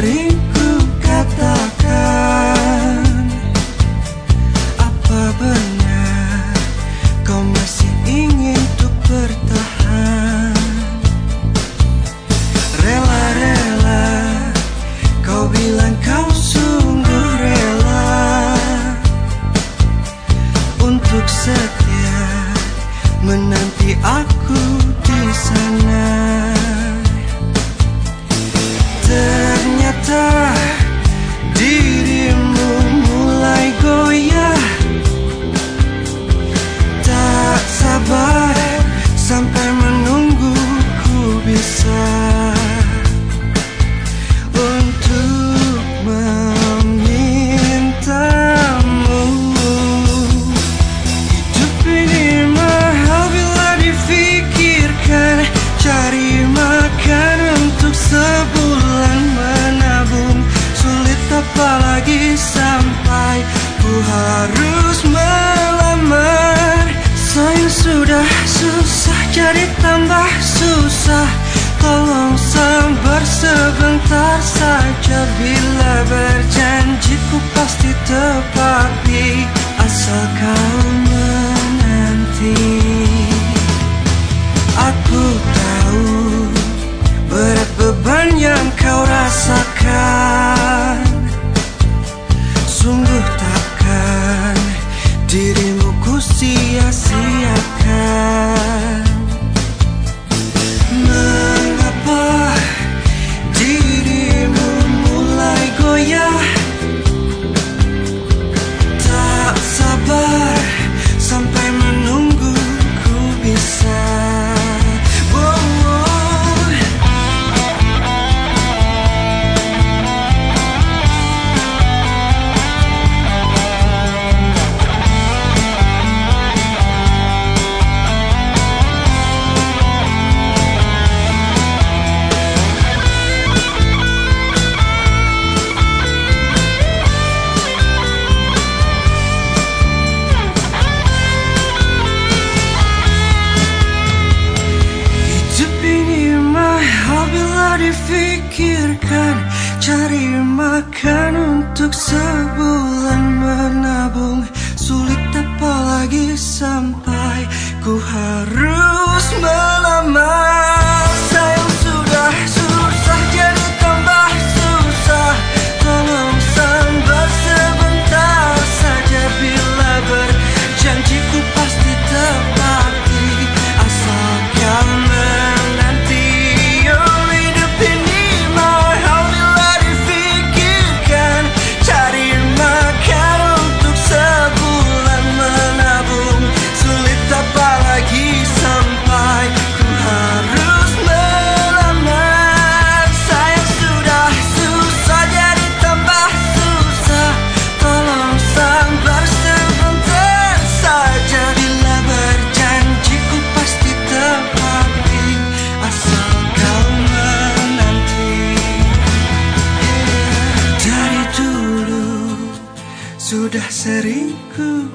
sering katakan Apa benar kau masih ingin untuk bertahan? Rela-rela kau bilang kau sungguh rela. Untuk setia menanti aku di sana. berjanji ku pasti tepati Asal kau menanti. Aku tahu Berat beban yang kau rasakan. Sungguh takkan Dirimu ku sia-sia. sun. difikirkan Cari makan untuk sebulan menabung. Sulit apalagi sampai ku harus Sudah sering ku